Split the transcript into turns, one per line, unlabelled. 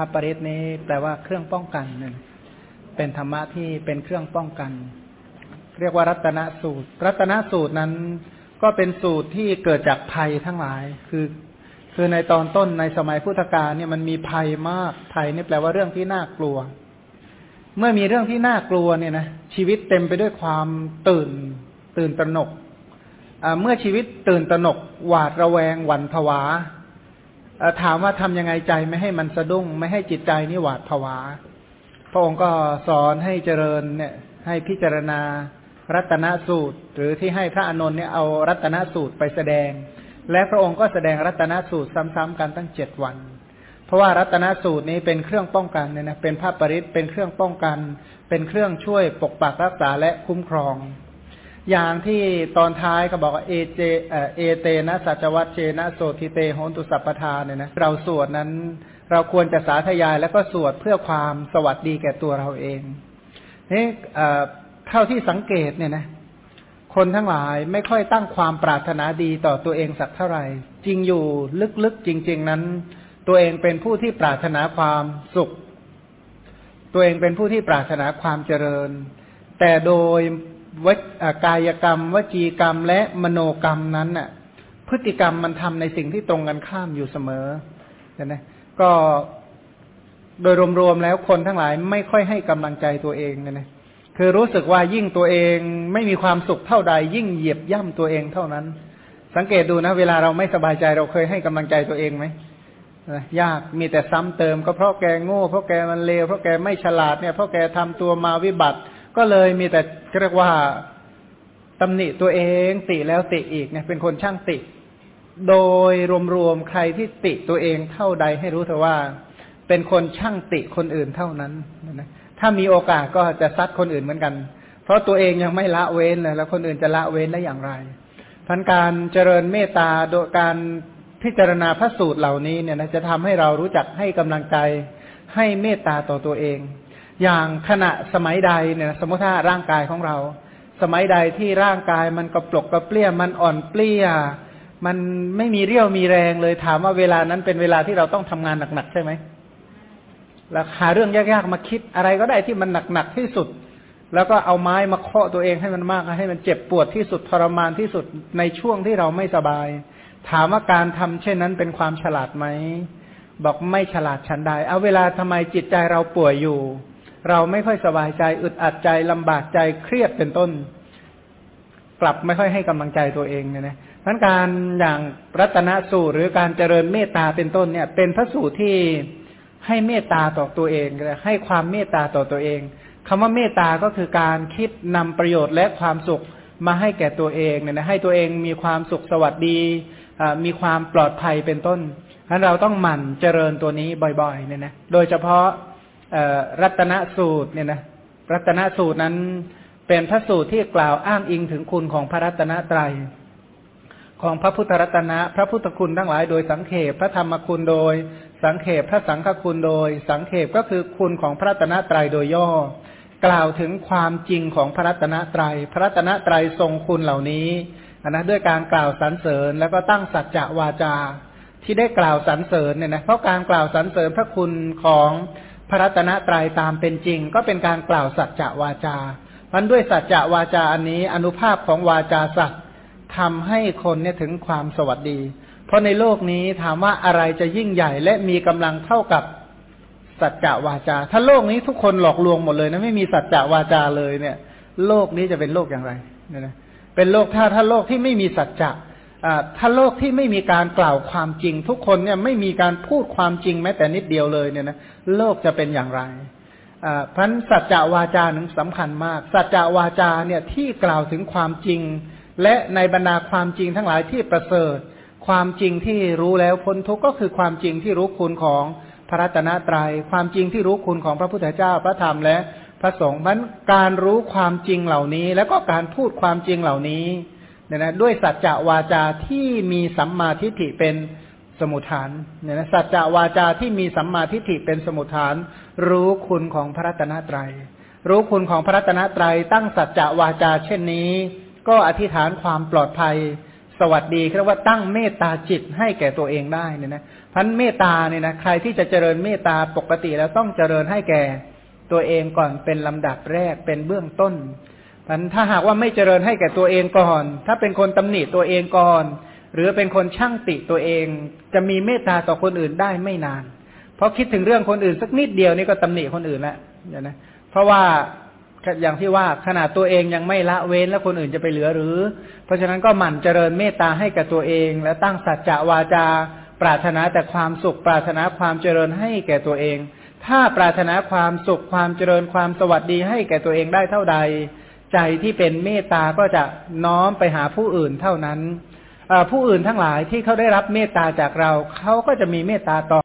พระปริตนี้แปลว่าเครื่องป้องกันเนี่ยเป็นธรรมะที่เป็นเครื่องป้องกัน เรียกว่ารัตนสูตร รัตนสูตรนั้นก็เป็นสูตรที่เกิดจากภัยทั้งหลาย คือ คือในตอนต้นในสมัยพุทธกาลเนี่ยมันมีภัยมาก ภัยนี่แปลว่าเรื่องที่น่ากลัว เมื่อมีเรื่องที่น่ากลัวเนี่ยนะชีวิตเต็มไปด้วยความตื่น ตื่นตระหนก เมื่อชีวิตตื่นตระหนกหวาดระแวงหวั่นผวา ถามว่าทำยังไงใจไม่ให้มันสะดุ้ง ไม่ให้จิตใจนี่หวาดผวา พระองค์ก็สอนให้เจริญเนี่ยให้พิจารณารัตนสูตร หรือที่ให้พระอานนท์เนี่ยเอารัตนสูตรไปแสดง และพระองค์ก็แสดงรัตนสูตรซ้ำๆกันตั้งเจ็ดวัน เพราะว่ารัตนสูตรนี้เป็นเครื่องป้องกันเนี่ยนะเป็นภาพปริศเป็นเครื่องป้องกัน เป็นเครื่องช่วยปกปักรักษาและคุ้มครอง อย่างที่ตอนท้ายก็บอกว่าเอเจเอเตนะสัจวัตเจนะโสติเตโหนตุสัพพทานเนี่ยนะเราสวดนั้นเราควรจะสาธยายแล้วก็สวดเพื่อความสวัสดีแก่ตัวเราเองนี่เท่าที่สังเกตเนี่ยนะคนทั้งหลายไม่ค่อยตั้งความปรารถนาดีต่อตัวเองสักเท่าไหร่ จริงอยู่ลึกๆจริง ๆนั้น ตัวเองเป็นผู้ที่ปรารถนาความสุข ตัวเองเป็นผู้ที่ปรารถนาความเจริญ แต่โดย วกายกรรม วจีกรรม และมโนกรรมนั้นน่ะพฤติกรรมมันทำในสิ่งที่ตรงกันข้ามอยู่เสมอเห็นไหมก็โดยรวมๆแล้วคนทั้งหลายไม่ค่อยให้กำลังใจตัวเองนะคือรู้สึกว่ายิ่งตัวเองไม่มีความสุขเท่าใด ยิ่งเหยียบย่ำตัวเองเท่านั้น สังเกตดูนะ เวลาเราไม่สบายใจเราเคยให้กำลังใจตัวเองไหมยากมีแต่ซ้ำเติมก็เพราะแกโง่เพราะแกมันเลวเพราะแกไม่ฉลาดเนี่ยเพราะแกทำตัวมาวิบัติ ก็เลยมีแต่เรียกว่าตำหนิตัวเองติแล้วติอีกเนี่ยเป็นคนช่างติ โดยรวมๆใครที่ติตัวเองเท่าใดให้รู้เถอะว่า เป็นคนช่างติคนอื่นเท่านั้นนะถ้ามีโอกาสก็จะซัดคนอื่นเหมือนกัน เพราะตัวเองยังไม่ละเว้นเลยแล้วคนอื่นจะละเว้นได้อย่างไรพันการเจริญเมตตาโดยการพิจารณาพระสูตรเหล่านี้เนี่ยนะจะทำให้เรารู้จักให้กำลังใจให้เมตตาต่อตัวเอง อย่างขณะสมัยใดเนี่ยสมมติถ้าร่างกายของเรา สมัยใดที่ร่างกายมันกระปลกกระเปรี้ยมันอ่อนเปลี้ยมันไม่มีเรี่ยวมีแรงเลยถามว่าเวลานั้นเป็นเวลาที่เราต้องทำงานหนักๆใช่ไหมแล้วหาเรื่องยากๆมาคิดอะไรก็ได้ที่มันหนักๆที่สุด แล้วก็เอาไม้มาเคาะตัวเองให้มันมากให้มันเจ็บปวดที่สุดทรมานที่สุดในช่วงที่เราไม่สบาย ถามว่าการทำเช่นนั้นเป็นความฉลาดไหมบอกไม่ฉลาดฉันใดเอาเวลาทำไมจิตใจเราป่วยอยู่ เราไม่ค่อยสบายใจ อึดอัดใจลำบากใจเครียดเป็นต้น กลับไม่ค่อยให้กำลังใจตัวเองเนี่ยนะทั้นการอย่างรัตนสูตรหรือการเจริญเมตตาเป็นต้นเนี่ย เป็นพระสูตรที่ให้เมตตาต่อตัวเองให้ความเมตตาต่อตัวเองคำว่าเมตตาก็คือการคิดนำประโยชน์และความสุขมาให้แก่ตัวเองเนี่ยนะให้ตัวเองมีความสุขสวัสดีมีความปลอดภัยเป็นต้นฉะนั้นเราต้องหมั่นเจริญตัวนี้บ่อยๆเนี่ยนะโดยเฉพาะ รัตนสูตรเนี่ยนะรัตนสูตรนั้นเป็นพระสูตรที่กล่าวอ้างอิงถึงคุณของพระรัตนตรัย ของพระพุทธรัตนะ พระพุทธคุณทั้งหลายโดยสังเขปพระธรรมคุณโดย สังเขปพระสังฆคุณโดย สังเขปก็คือคุณของพระรัตนตรัยโดยย่อ กล่าวถึงความจริงของพระรัตนตรัย พระรัตนตรัยทรงคุณเหล่านี้นะด้วยการกล่าวสรรเสริญแล้วก็ตั้งสัจจะวาจา ที่ได้กล่าวสรรเสริญเนี่ยนะเพราะการกล่าวสรรเสริญพระคุณของ พระรัตนตรัยตามเป็นจริง ก็เป็นการกล่าวสัจจะวาจาพันด้วยสัจจะวาจาอันนี้อนุภาพของวาจาสัตว์ทำให้คนเนี่ยถึงความสวัสดี เพราะในโลกนี้ถามว่าอะไรจะยิ่งใหญ่และมีกำลังเท่ากับสัจจะวาจา ถ้าโลกนี้ทุกคนหลอกลวงหมดเลยนะไม่มีสัจจะวาจาเลยเนี่ย โลกนี้จะเป็นโลกอย่างไรเนี่ยนะเป็นโลกถ้าถ้าโลกที่ไม่มีสัจจะ ถ้าโลกที่ไม่มีการกล่าวความจริง ทุกคนเนี่ยไม่มีการพูดความจริงแม้แต่นิดเดียวเลยเนี่ยนะโลกจะเป็นอย่างไรพันสัจจวาจาหนึ่งสำคัญมาก สัจจวาจาเนี่ยที่กล่าวถึงความจริง และในบรรดาความจริงทั้งหลายที่ประเสริฐ ความจริงที่รู้แล้วพ้นทุกข์ก็คือความจริงที่รู้คุณของพระรัตนตรยัย ความจริงที่รู้คุณของพระพุทธเจ้าพระธรรมและพระสงฆ์มันการรู้ความจริงเหล่านี้ แล้วก็การพูดความจริงเหล่านี้ เนี่ยนะด้วยสัจจะวาจาที่มีสัมมาทิฏฐิเป็นสมุทฐานเนี่ยนะสัจจะวาจาที่มีสัมมาทิฏฐิเป็นสมุทฐาน รู้คุณของพระรัตนตรยัย รู้คุณของพระรัตนตรัย ตั้งสัจจะวาจา เช่นนี้ ก็อธิษฐานความปลอดภัย สวัสดีเรียกว่าตั้งเมตตาจิตให้แก่ตัวเองได้เนี่ยนะพันเมตตาเนี่ยนะใครที่จะเจริญเมตตาปกติแล้วต้องเจริญให้แก่ตัวเองก่อนเป็นลำดับแรกเป็นเบื้องต้น พันถ้าหากว่าไม่เจริญให้แก่ตัวเองก่อน ถ้าเป็นคนตำหนิตัวเองก่อน หรือเป็นคนช่างติตัวเอง จะมีเมตตาต่อคนอื่นได้ไม่นาน เพราะคิดถึงเรื่องคนอื่นสักนิดเดียวนี่ก็ตำหนิคนอื่นแล้วนะ เพราะว่าอย่างที่ว่าขนาดตัวเองยังไม่ละเว้นแล้วคนอื่นจะไปเหลือหรือ เพราะฉะนั้นก็หมั่นเจริญเมตตาให้กับตัวเอง และตั้งสัจจะวาจา ปรารถนาแต่ความสุข ปรารถนาความเจริญให้แก่ตัวเอง ถ้าปรารถนาความสุขความเจริญความสวัสดีให้แก่ตัวเองได้เท่าใด ใจที่เป็นเมตตาก็จะน้อมไปหาผู้อื่นเท่านั้นผู้อื่นทั้งหลายที่เขาได้รับเมตตาจากเราเขาก็จะมีเมตตาต่อ